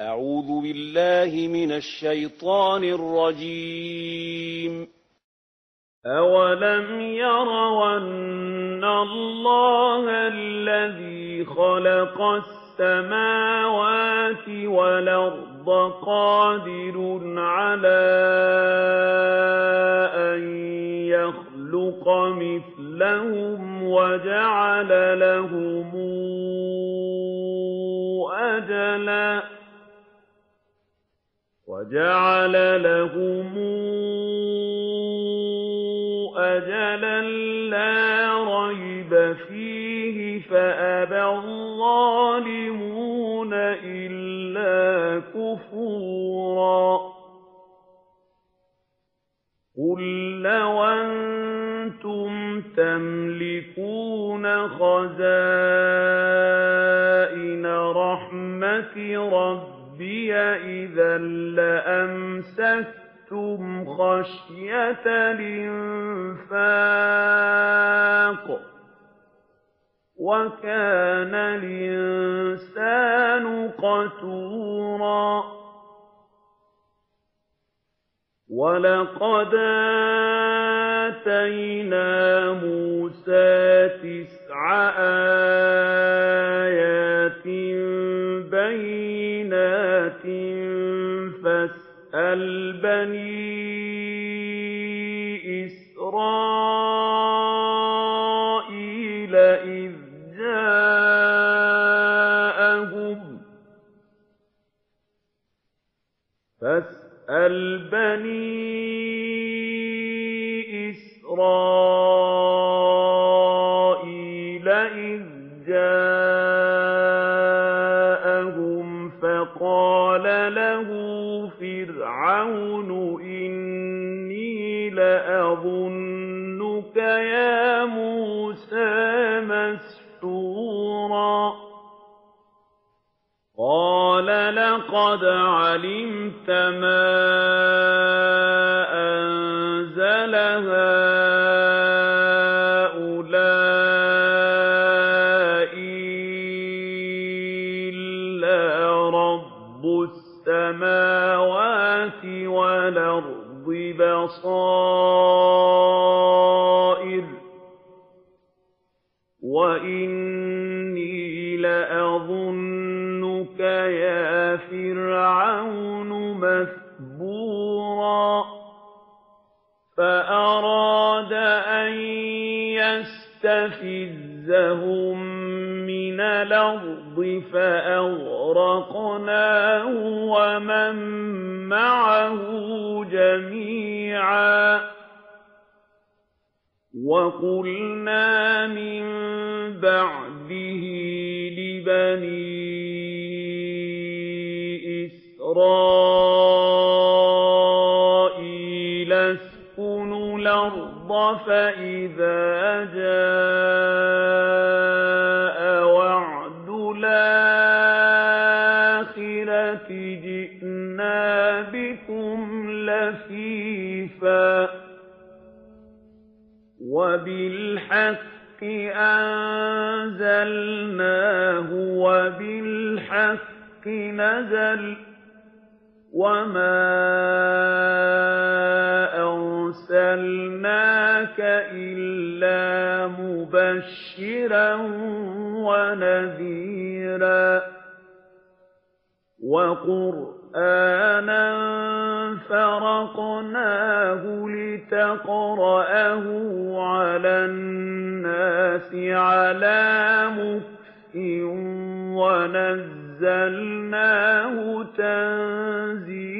أعوذ بالله من الشيطان الرجيم. أَوَلَمْ يَرَوْا أَنَّ اللَّهَ الَّذِي خَلَقَ السَّمَاوَاتِ وَالْأَرْضَ قَادِرٌ عَلَىٰ أَن يَخْلُقَ مِثْلَهُمْ وَجَعَلَ لَهُمْ أَجَلًا وَجَعَلَ لَهُمْ أَجَلًا لَّا رَيْبَ فِيهِ فَأَبَى الظَّالِمُونَ إِلَّا كُفُورًا. قُل لَّوْ أَنتُمْ تَمْلِكُونَ خَزَائِنَ رَحْمَةِ رَبِّي إِذًا لَّأَمْسَكْتُمْ خَشْيَةَ الْإِنفَاقِ ۚ وَكَانَ الْإِنسَانُ قَتُورًا وَلَقَدْ آتَيْنَا مُوسَىٰ تِسْعَ آيَاتٍ عَلِمْتَ مَا أَنزَلَ هَٰؤُلَاءِ إِلَّا رَبُّ السَّمَاوَاتِ وَالْأَرْضِ بَصَائِرُ ۖ وَإِنِّي لَأَظُنُّكَ يَا فِرْعَوْنُ الْأَرْضِ فَأَغْرَقْنَاهُ وَمَن مَّعَهُ جَمِيعًا. وَقُلْنَا مِن بَعْدِهِ لِبَنِي إِسْرَائِيلَ اسْكُنُوا الْأَرْضَ فَإِذَا جَاءَ وَبِالْحَقِّ أَنزَلْنَاهُ وَبِالْحَقِّ نَزَلَ ۗ وَمَا أَرْسَلْنَاكَ إِلَّا مُبَشِّرًا وَنَذِيرًا وَقُرْآنًا فَرَقْنَاهُ لِتَقْرَأَهُ عَلَى النَّاسِ عَلَىٰ مُكْثٍ وَنَزَّلْنَاهُ تَنزِيلًا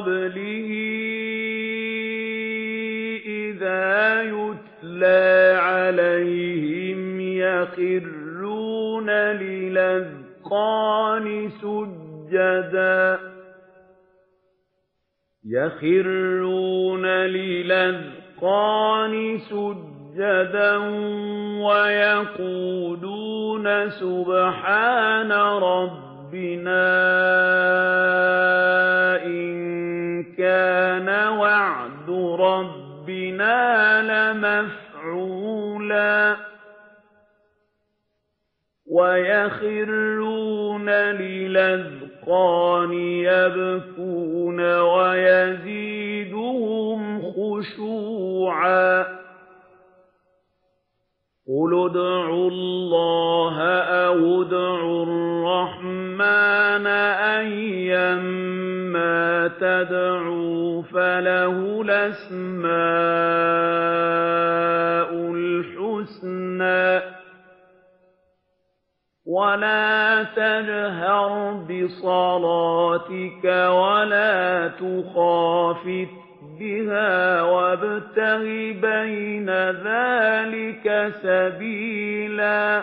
قَبْلِهِ إِذَا يُتْلَىٰ عَلَيْهِمْ يَخِرُّونَ لِلْأَذْقَانِ سُجَّدًا لِلْأَذْقَانِ سُجَّدًا وَيَقُولُونَ سُبْحَانَ رَبِّنَا رَبِّنَا لَمَفْعُولًا وَيَخِرُّونَ لِلْأَذْقَانِ يَبْكُونَ وَيَزِيدُهُمْ خُشُوعًا ۩ قُلِ ادْعُوا اللَّهَ أَوِ ادْعُوا الرَّحْمَٰنَ ۖ أَيًّا تَدْعُوا فَلَهُ الْأَسْمَاءُ الْحُسْنَىٰ ۚ وَلَا تَجْهَرْ بِصَلَاتِكَ وَلَا تُخَافِتْ بِهَا وَابْتَغِ بَيْنَ ذَٰلِكَ سَبِيلًا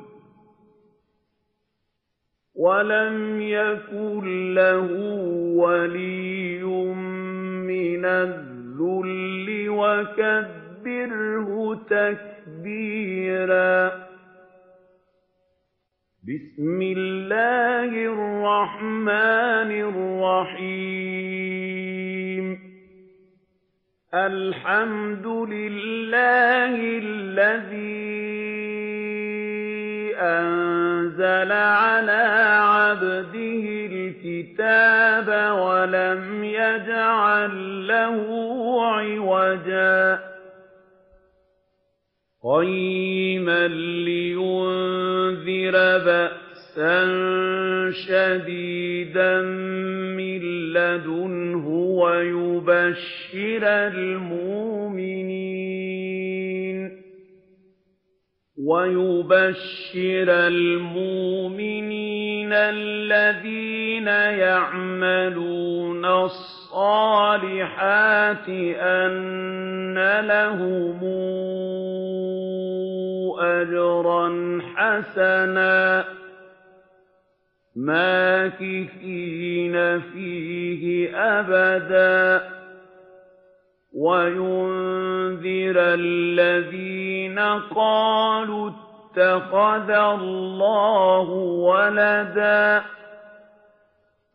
وَلَمْ يَكُن لَّهُ وَلِيٌّ مِّنَ الذُّلِّ وَكَبِّرْهُ تَكْبِيرًا بِسْمِ اللَّهِ الرَّحْمَٰنِ الرَّحِيمِ الْحَمْدُ لِلَّهِ الَّذِي أَنزَلَ عَلَىٰ الْكِتَابَ وَلَمْ يَجْعَل لَّهُ عِوَجًا ۖ قَيِّمًا لِّيُنذِرَ بَأْسًا شَدِيدًا مِّن لَّدُنْهُ وَيُبَشِّرَ الْمُؤْمِنِينَ الَّذِينَ يَعْمَلُونَ الصَّالِحَاتِ أَنَّ لَهُمْ أَجْرًا حَسَنًا مَّاكِثِينَ فِيهِ أَبَدًا ۖ وَيُنذِرَ الَّذِينَ قَالُوا اتَّخَذَ اللَّهُ وَلَدًا.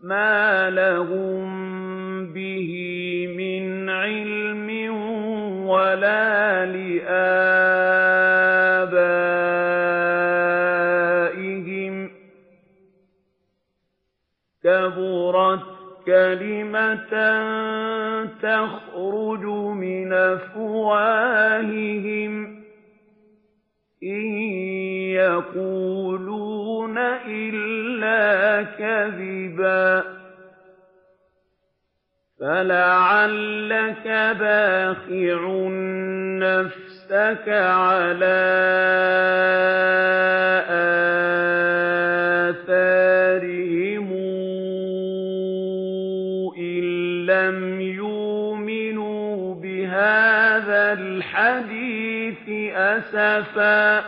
مَّا لَهُم بِهِ مِنْ عِلْمٍ وَلَا لِآبَائِهِمْ ۚ. كَبُرَتْ كَلِمَةً تَخْرُجُ مِنْ أَفْوَاهِهِمْ ۚ. إِن يَقُولُونَ إِلَّا كَذِبًا ۚ فَلَعَلَّكَ بَاخِعٌ نَّفْسَكَ عَلَىٰ آثَارِهِمْ أَسَفًا ۚ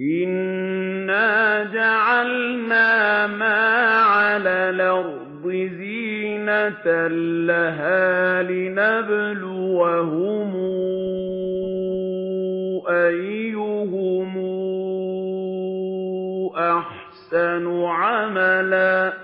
إِنَّا جَعَلْنَا مَا عَلَى الْأَرْضِ زِينَةً لَّهَا لِنَبْلُوَهُمْ أَيُّهُمْ أَحْسَنُ عَمَلًا ۗ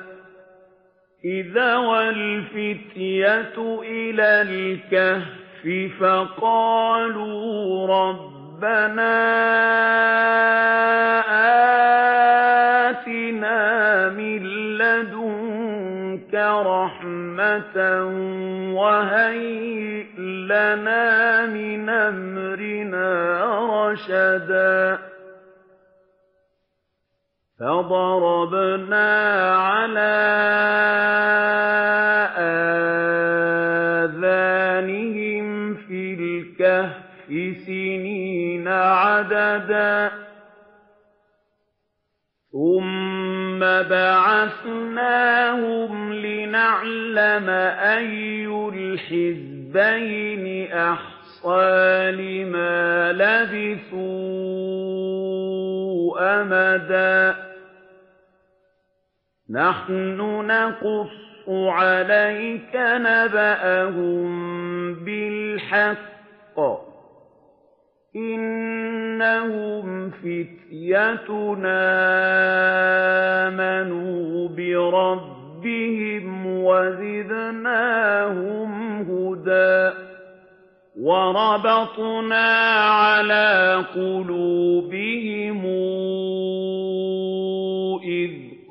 إِذْ أَوَى الْفِتْيَةُ إِلَى الْكَهْفِ فَقَالُوا رَبَّنَا رَبَّنَا آتِنَا مِن لَّدُنكَ رَحْمَةً وَهَيِّئْ لَنَا مِنْ أَمْرِنَا رَشَدًا فَضَرَبْنَا عَلَىٰ آذَانِهِمْ فِي الْكَهْفِ سِنِينَ عَدَدًا ثُمَّ بَعَثْنَاهُمْ لِنَعْلَمَ أَيُّ الْحِزْبَيْنِ أَحْصَىٰ لِمَا لَبِثُوا أَمَدًا نَّحْنُ نَقُصُّ عَلَيْكَ نَبَأَهُم بِالْحَقِّ ۚ. إِنَّهُمْ فِتْيَةٌ آمَنُوا بِرَبِّهِمْ وَزِدْنَاهُمْ هُدًى. وَرَبَطْنَا عَلَىٰ قُلُوبِهِمْ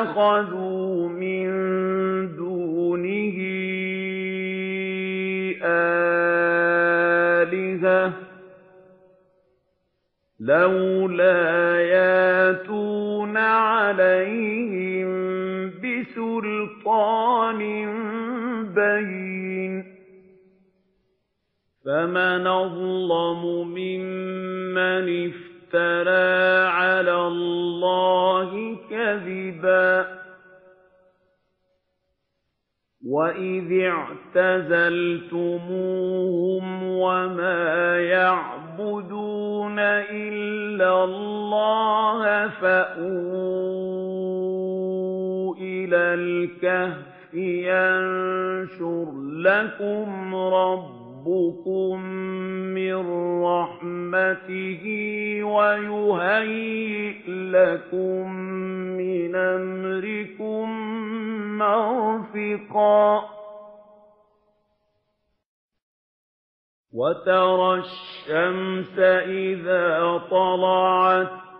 اتَّخَذُوا مِن دُونِهِ آلِهَةً ۖ لَّوْلَا يَأْتُونَ عَلَيْهِم بِسُلْطَانٍ بَيِّنٍ ۖ فَمَنْ أَظْلَمُ مِمَّنِ افْتَرَىٰ عَلَى اللَّهِ كَذِبًا وَإِذِ اعْتَزَلْتُمُوهُمْ وَمَا يَعْبُدُونَ إِلَّا اللَّهَ فَأْوُوا إِلَى الْكَهْفِ يَنشُرْ لَكُمْ رَبُّكُم مِّن رَّحْمَتِهِ وَيُهَيِّئْ لَكُم مِّنْ أَمْرِكُم مَّرْفِقًا وَتَرَى الشَّمْسَ إِذَا طَلَعَت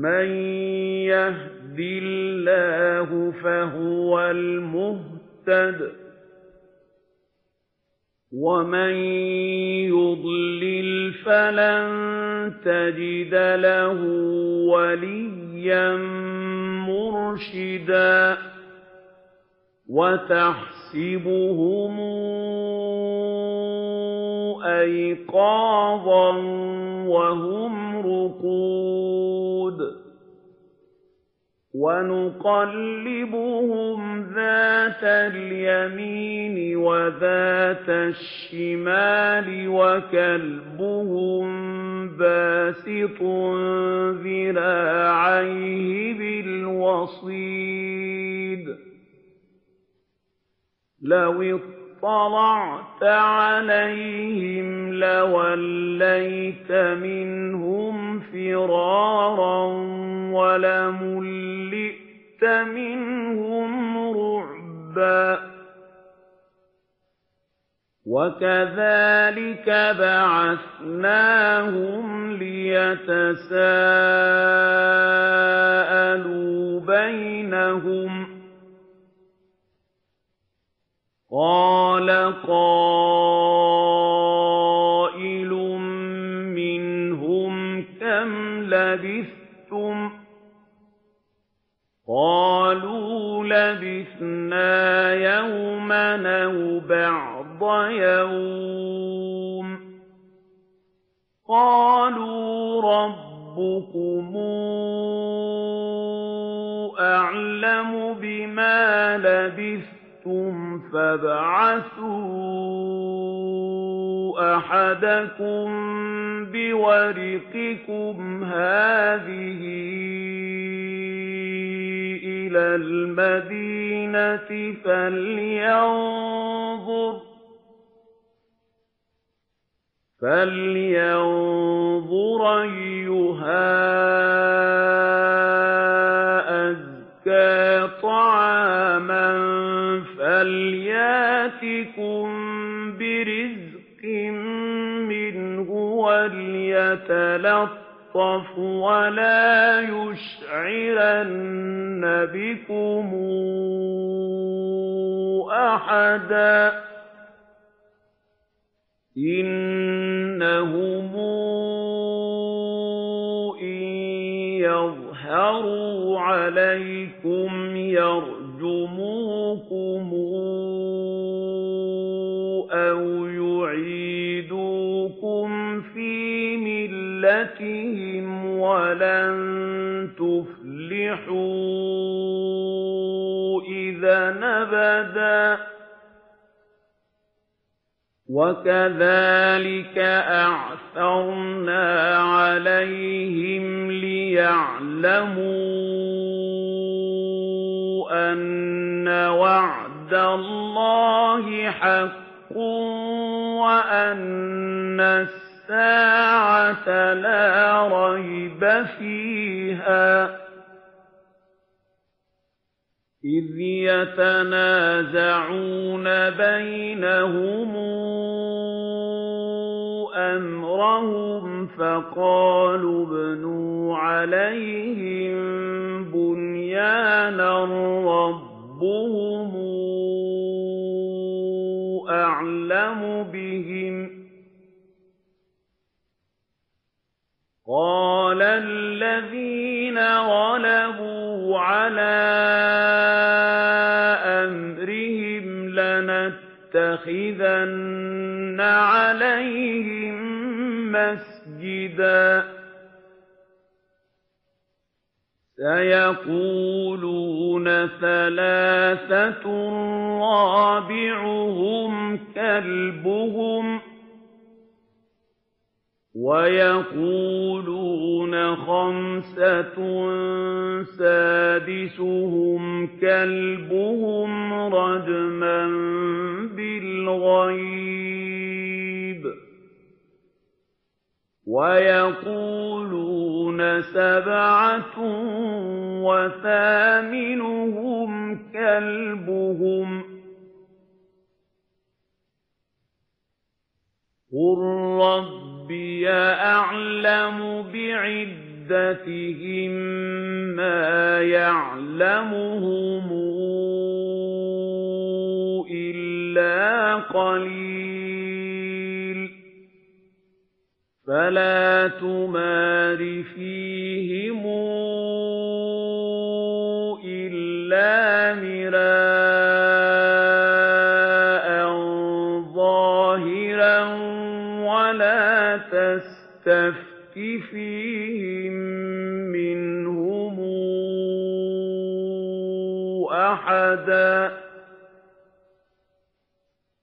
مَن يَهْدِ اللَّهُ فَهُوَ الْمُهْتَدِ ۖ وَمَن يُضْلِلْ فَلَن تَجِدَ لَهُ وَلِيًّا مُّرْشِدًا وَتَحْسَبُهُمْ أَيْقَاظًا وَهُمْ رُقُودٌ ۚ وَنُقَلِّبُهُمْ ذَاتَ الْيَمِينِ وَذَاتَ الشِّمَالِ وَكَلْبُهُم بَاسِطٌ ذِرَاعَيْهِ بِالْوَصِيدِ ۚ. لَوِ اطَّلَعْتَ عَلَيْهِمْ لَوَلَّيْتَ مِنْهُمْ فِرَارًا وَلَمُلِئْتَ مِنْهُمْ رُعْبًا وَكَذَٰلِكَ بَعَثْنَاهُمْ لِيَتَسَاءَلُوا بَيْنَهُمْ ۚ قَالَ قَائِلٌ مِّنْهُمْ كَمْ لَبِثْتُمْ ۖ؟ قَالُوا لَبِثْنَا يَوْمًا أَوْ بَعْضَ يَوْمٍ ۚ. قَالُوا رَبُّكُمْ أَعْلَمُ بِمَا لَبِثْتُمْ. فَابْعَثُوا أَحَدَكُم بِوَرِقِكُمْ هَٰذِهِ إِلَى الْمَدِينَةِ فَلْيَنظُرْ أَيُّهَا أَزْكَىٰ فَلْيَأْتِكُم بِرِزْقٍ مِّنْهُ وَلْيَتَلَطَّفْ وَلَا يُشْعِرَنَّ بِكُمْ أَحَدًا إِنَّهُمْ إِن يَظْهَرُوا عَلَيْكُمْ يَرْجُمُوكُمْ أَوْ يُعِيدُوكُمْ فِي مِلَّتِهِمْ وَلَن تُفْلِحُوا إِذًا أَبَدًا وَكَذَٰلِكَ أَعْثَرْنَا عَلَيْهِمْ لِيَعْلَمُوا أَنَّ وَعْدَ اللَّهِ حَقٌّ وَأَنَّ السَّاعَةَ لَا رَيْبَ فِيهَا ۚ. إِذْ يَتَنَازَعُونَ بَيْنَهُمْ أَمْرَهُمْ فَقَالُوا ابْنُوا عَلَيْهِم بُنْيَانًا رَّبُّهُمْ أَعْلَمُ بِهِمْ ۚ. قَالَ الَّذِينَ غَلَبُوا عَلَىٰ أَمْرِهِمْ لَنَتَّخِذَنَّ عَلَيْهِم مَّسْجِدًا ۖ. سَيَقُولُونَ ثَلَاثَةٌ رَّابِعُهُمْ كَلْبُهُمْ ۚ وَيَقُولُونَ خَمْسَةٌ سَادِسُهُمْ كَلْبُهُمْ رَجْمًا بِالْغَيْبِ ۖ. وَيَقُولُونَ سَبْعَةٌ وَثَامِنُهُمْ كَلْبُهُمْ ۚ قُل رَّبِّي أَعْلَمُ بِعِدَّتِهِم مَّا يَعْلَمُهُمْ إِلَّا قَلِيلٌ ۖ فَلَا تُمَارِ فِيهِمْ إِلَّا مِرَاءً ظَاهِرًا وَلَا تَسْتَفْتِ فِيهِم مِّنْهُمْ أَحَدًا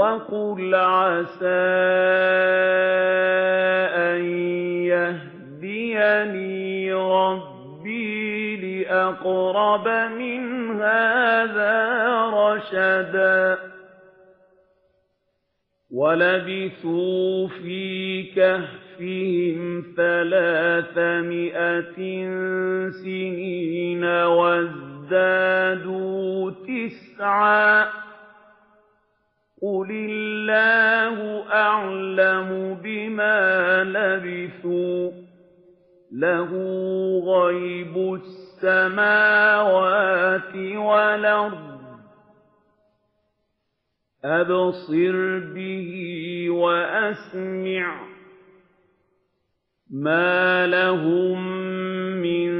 وَقُلْ عَسَىٰ أَن يَهْدِيَنِي رَبِّي لِأَقْرَبَ أَقْرَبَ مِنْ هَٰذَا رَشَدًا وَلَبِثُوا فِي كَهْفِهِمْ ثَلَاثَمِائَةٍ سِنِينَ وَازْدَادُوا تِسْعًا قُلِ اللَّهُ أَعْلَمُ بِمَا لَبِثُوا ۖ لَهُ غَيْبُ السَّمَاوَاتِ وَالْأَرْضِ ۖ أَبْصِرْ بِهِ وَأَسْمِعْ ۚ مَا لَهُم مِّن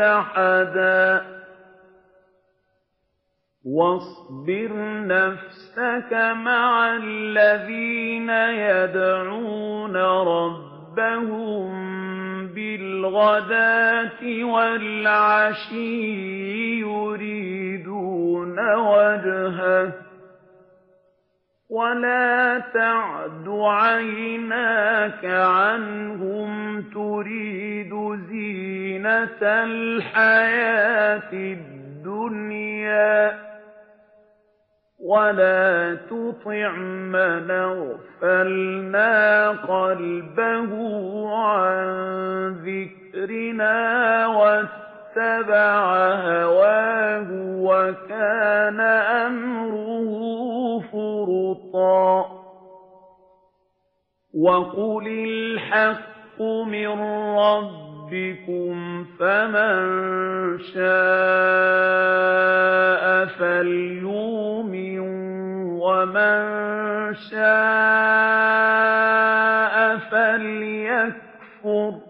مُلْتَحَدًا وَاصْبِرْ نَفْسَكَ مَعَ الَّذِينَ يَدْعُونَ رَبَّهُم بِالْغَدَاةِ وَالْعَشِيِّ يُرِيدُونَ وَجْهَهُ ۖ. وَلَا تَعْدُ عَيْنَاكَ عَنْهُمْ تُرِيدُ زِينَةَ الْحَيَاةِ الدُّنْيَا ۖ وَلَا تُطِعْ مَنْ أَغْفَلْنَا قَلْبَهُ عَن ذِكْرِنَا وَاتَّبَعَ هَوَاهُ وَكَانَ أَمْرُهُ فُرُطًا وَقُلِ الْحَقُّ مِن رَّبِّكُمْ ۖ فَمَن شَاءَ فَلْيُؤْمِن وَمَن شَاءَ فَلْيَكْفُرْ ۖ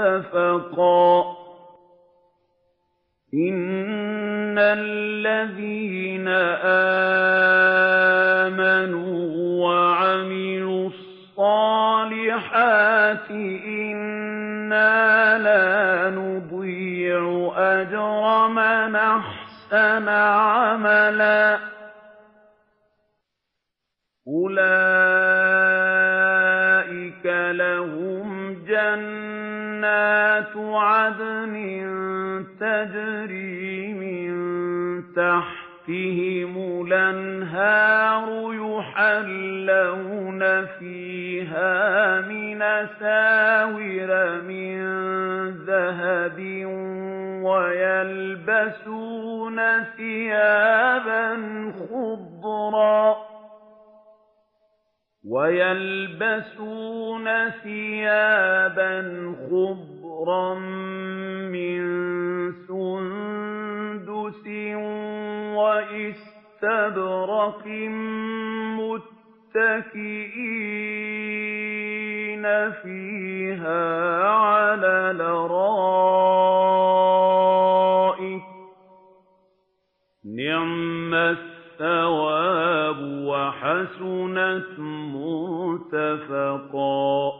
مُرْتَفَقًا إِنَّ الَّذِينَ آمَنُوا وَعَمِلُوا الصَّالِحَاتِ إِنَّا لَا نُضِيعُ أَجْرَ مَنْ أَحْسَنَ عَمَلًا أُولَٰئِكَ عَدْنٍ تَجْرِي مِن تَحْتِهِمُ الْأَنْهَارُ يُحَلَّوْنَ فِيهَا مِنْ أَسَاوِرَ مِن ذَهَبٍ وَيَلْبَسُونَ ثِيَابًا خُضْرًا مِّن سُندُسٍ وَإِسْتَبْرَقٍ مُّتَّكِئِينَ فِيهَا عَلَى الْأَرَائِكِ ۚ نِعْمَ الثَّوَابُ وَحَسُنَتْ مُرْتَفَقًا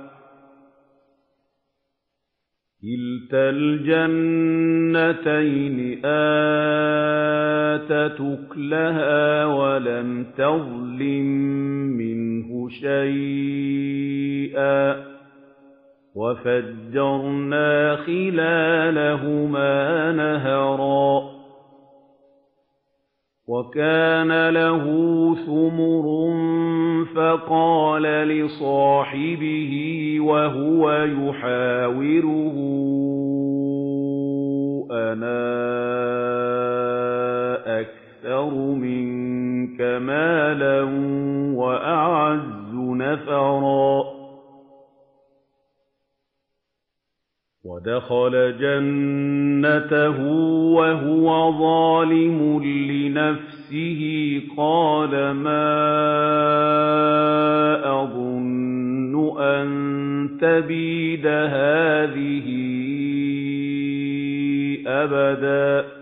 كِلْتَا الْجَنَّتَيْنِ آتَتْ أُكُلَهَا وَلَمْ تَظْلِم مِّنْهُ شَيْئًا ۚ وَفَجَّرْنَا خِلَالَهُمَا نَهَرًا وَكَانَ لَهُ ثُمُرٌ فَقَالَ لِصَاحِبِهِ وَهُوَ يُحَاوِرُهُ أَنَا أَكْثَرُ مِنكَ مَالًا وَأَعَزُّ نَفَرًا. وَدَخَلَ جَنَّتَهُ وَهُوَ ظَالِمٌ لِّنَفْسِهِ. قَالَ مَا أَظُنُّ أَن تَبِيدَ هَٰذِهِ أَبَدًا.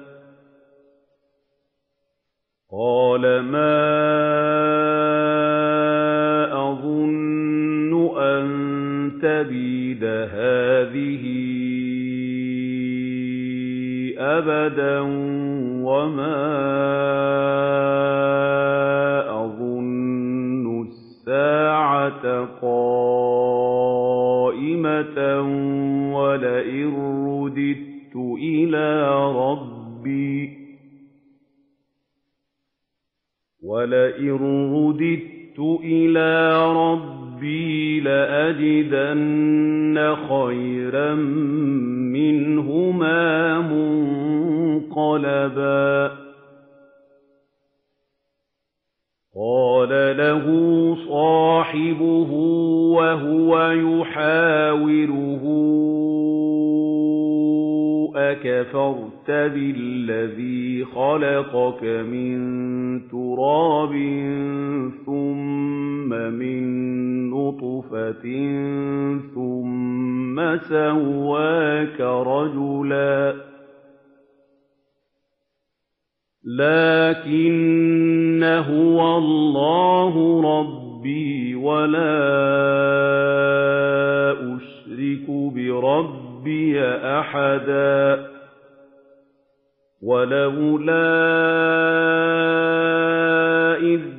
لَّٰكِنَّ هُوَ اللَّهُ رَبِّي وَلَا أُشْرِكُ بِرَبِّي أَحَدًا وَلَوْلَا إِذ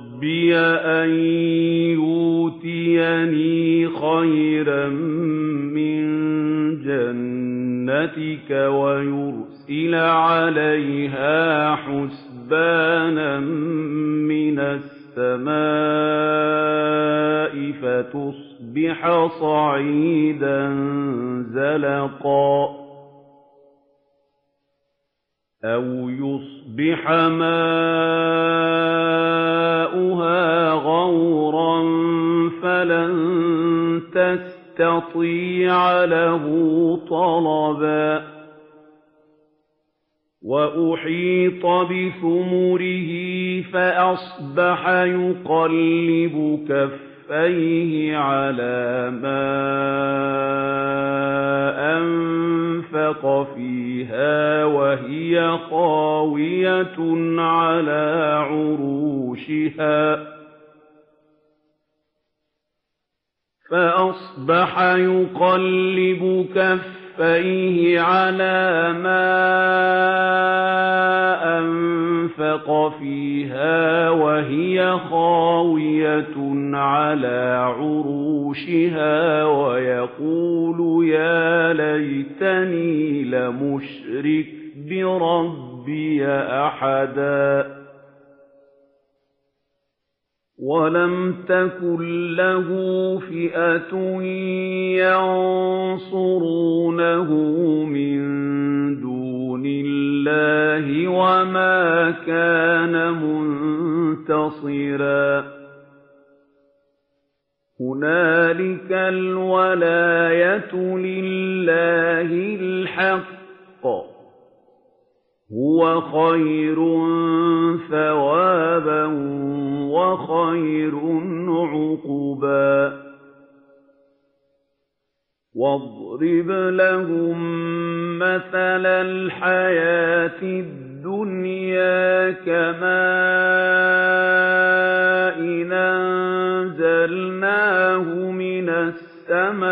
رَبِّي أَن يُؤْتِيَنِي خَيْرًا مِّن جَنَّتِكَ وَيُرْسِلَ عَلَيْهَا حُسْبَانًا مِّنَ السَّمَاءِ فَتُصْبِحَ صَعِيدًا زَلَقًا أَوْ يُصْبِحَ مَاؤُهَا غَوْرًا فَلَن تَسْتَطِيعَ لَهُ طَلَبًا وَأُحِيطَ بِثُمُرِهِ فَأَصْبَحَ يُقَلِّبُ كَفَّيْهِ عَلَىٰ مَا أَنفَقَ فِيهَا وَهِيَ خَاوِيَةٌ عَلَىٰ عُرُوشِهَا. فَأَصْبَحَ يُقَلِّبُ كَفَّيْهِ عَلَىٰ مَا أَنفَقَ فِيهَا وَهِيَ خَاوِيَةٌ عَلَىٰ عُرُوشِهَا وَيَقُولُ يَا لَيْتَنِي لَمْ أُشْرِكْ بِرَبِّي أَحَدًا وَلَمْ تَكُن لَّهُ فِئَةٌ يَنصُرُونَهُ مِن دُونِ اللَّهِ وَمَا كَانَ مُنتَصِرًا هُنَالِكَ الْوَلَايَةُ لِلَّهِ الْحَقِّ ۚ هُوَ خَيْرٌ ثَوَابًا وَخَيْرٌ عُقْبًا. وَاضْرِبْ لَهُم مَّثَلَ الْحَيَاةِ الدُّنْيَا كَمَاءٍ أَنزَلْنَاهُ مِنَ السَّمَاءِ.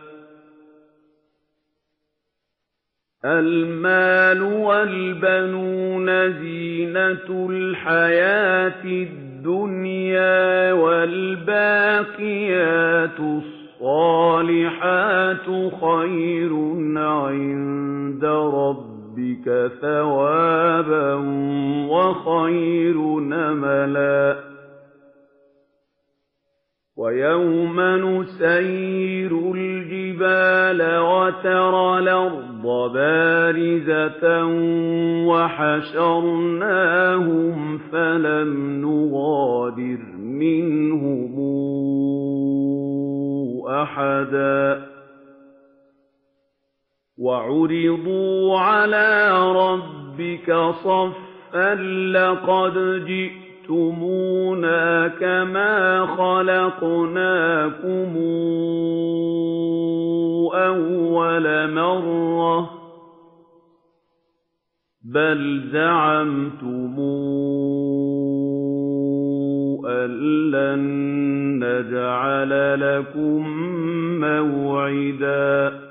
الْمَالُ وَالْبَنُونَ زِينَةُ الْحَيَاةِ الدُّنْيَا ۖ وَالْبَاقِيَاتُ الصَّالِحَاتُ خَيْرٌ عِندَ رَبِّكَ ثَوَابًا وَخَيْرٌ أَمَلًا وَيَوْمَ نُسَيِّرُ الْجِبَالَ وَتَرَى الْأَرْضَ بَارِزَةً وَحَشَرْنَاهُمْ فَلَمْ نُغَادِرْ مِنْهُمْ أَحَدًا وَعُرِضُوا عَلَىٰ رَبِّكَ صَفًّا لَّقَدْ جِئْتُمُونَا كَمَا خَلَقْنَاكُمْ أَوَّلَ مَرَّةٍ ۚ بَلْ زَعَمْتُمْ أَن لَّن نَّجْعَلَ لَكُم مَّوْعِدًا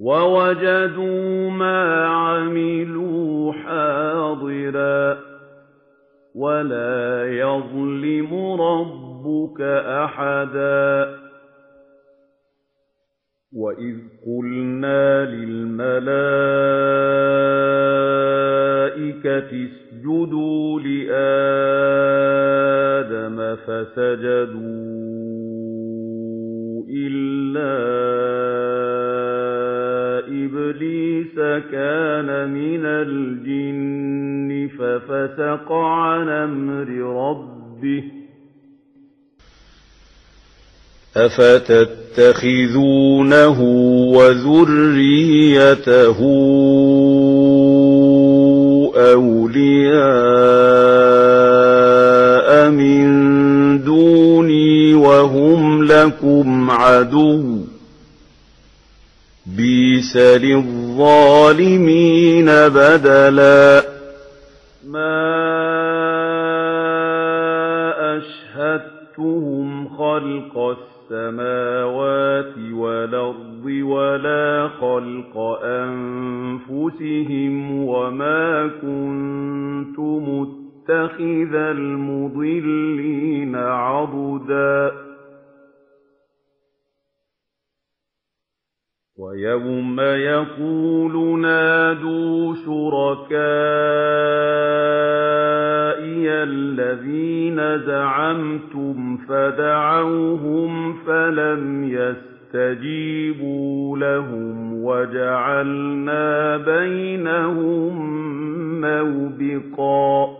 وَوَجَدُوا مَا عَمِلُوا حَاضِرًا ۗ وَلَا يَظْلِمُ رَبُّكَ أَحَدًا وَإِذْ قُلْنَا لِلْمَلَائِكَةِ اسْجُدُوا لِآدَمَ فَسَجَدُوا إِلَّا إِبْلِيسَ كَانَ مِنَ الْجِنِّ فَفَسَقَ عَنْ أَمْرِ رَبِّهِ ۗ أَفَتَتَّخِذُونَهُ وَذُرِّيَّتَهُ أَوْلِيَاءَ مِن دُونِي وَهُمْ لَكُمْ عَدُوٌّ ۚ. بِئْسَ لِلظَّالِمِينَ بَدَلًا. مَا أَشْهَدتُّهُمْ خَلْقَ السَّمَاوَاتِ وَالْأَرْضِ وَلَا خَلْقَ أَنفُسِهِمْ وَمَا كُنتُ مُتَّخِذَ الْمُضِلِّينَ عَضُدًا. وَيَوْمَ يَقُولُ نَادُوا شُرَكَائِيَ الَّذِينَ زَعَمْتُمْ فَدَعَوْهُمْ فَلَمْ يَسْتَجِيبُوا لَهُمْ وَجَعَلْنَا بَيْنَهُم مَّوْبِقًا.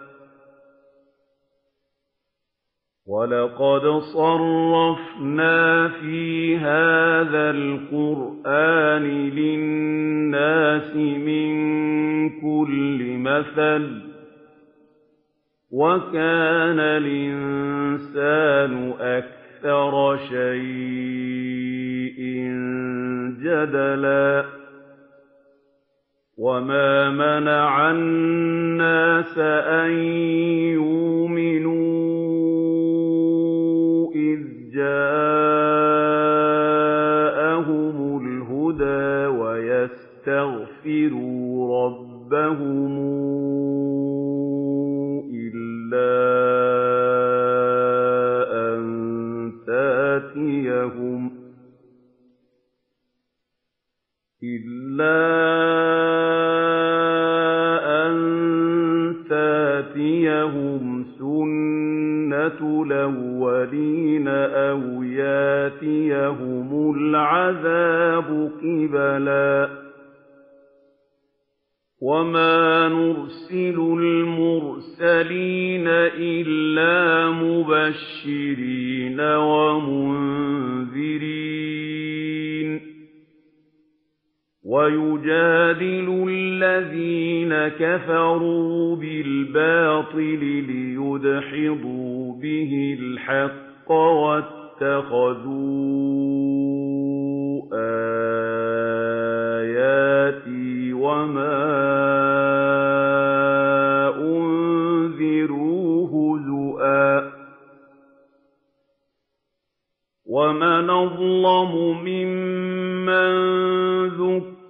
وَلَقَدْ صَرَّفْنَا فِي هَٰذَا الْقُرْآنِ لِلنَّاسِ مِن كُلِّ مَثَلٍ ۚ وَكَانَ الْإِنسَانُ أَكْثَرَ شَيْءٍ جَدَلًا وَمَا مَنَعَ النَّاسَ أَن يُؤْمِنُوا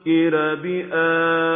ذكر بآيات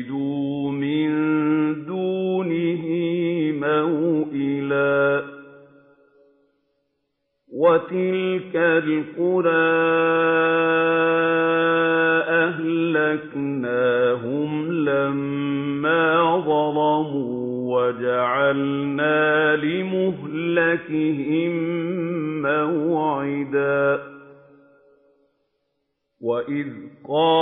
تجدوا مِن دُونِهِ مَوْئِلًا وَتِلْكَ الْقُرَىٰ أَهْلَكْنَاهُمْ لَمَّا ظَلَمُوا وَجَعَلْنَا لِمُهْلِكِهِم مَّوْعِدًا وَإِذْ قَالَ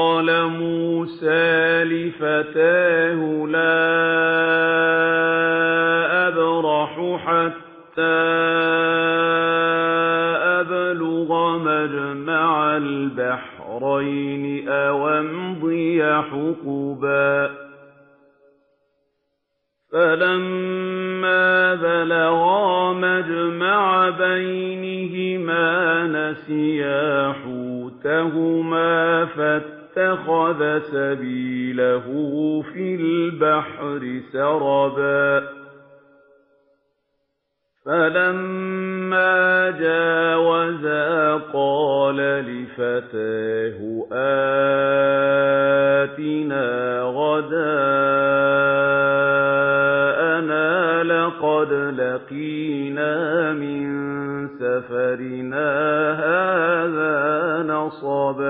سفرنا هذا نصبا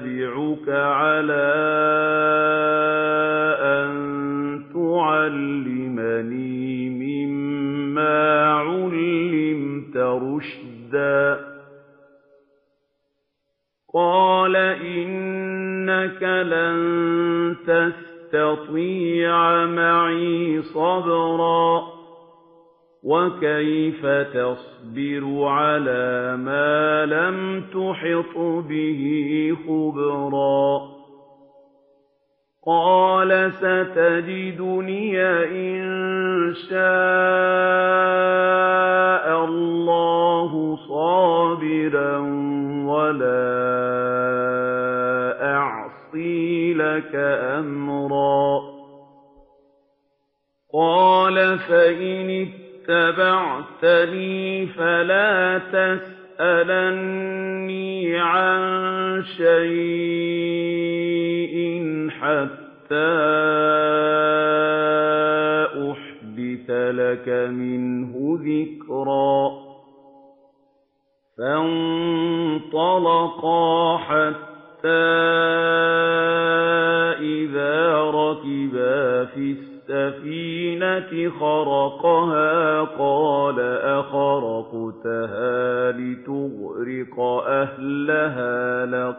أَتَّبِعُكَ عَلَىٰ أَن تُعَلِّمَنِي مِمَّا عُلِّمْتَ رُشْدًا قَالَ إِنَّكَ لَن تَسْتَطِيعَ مَعِيَ صَبْرًا وَكَيْفَ تَصْبِرُ عَلَىٰ مَا لَمْ تُحِطْ بِهِ خُبْرًا قَالَ سَتَجِدُنِي إِن شَاءَ اللَّهُ صَابِرًا وَلَا أَعْصِي لَكَ أَمْرًا قَالَ فَإِنِ اتَّبَعْتَنِي فَلَا تَسْأَلَنِّي عَن شَيْءٍ حَتَّىٰ أُحْدِثَ لَكَ مِنْهُ ذِكْرًا فَانطَلَقَا حَتَّىٰ إِذَا رَكِبَا فِي السَّفِينَةِ خَرَقَهَا قَالَ أَهْلَهَا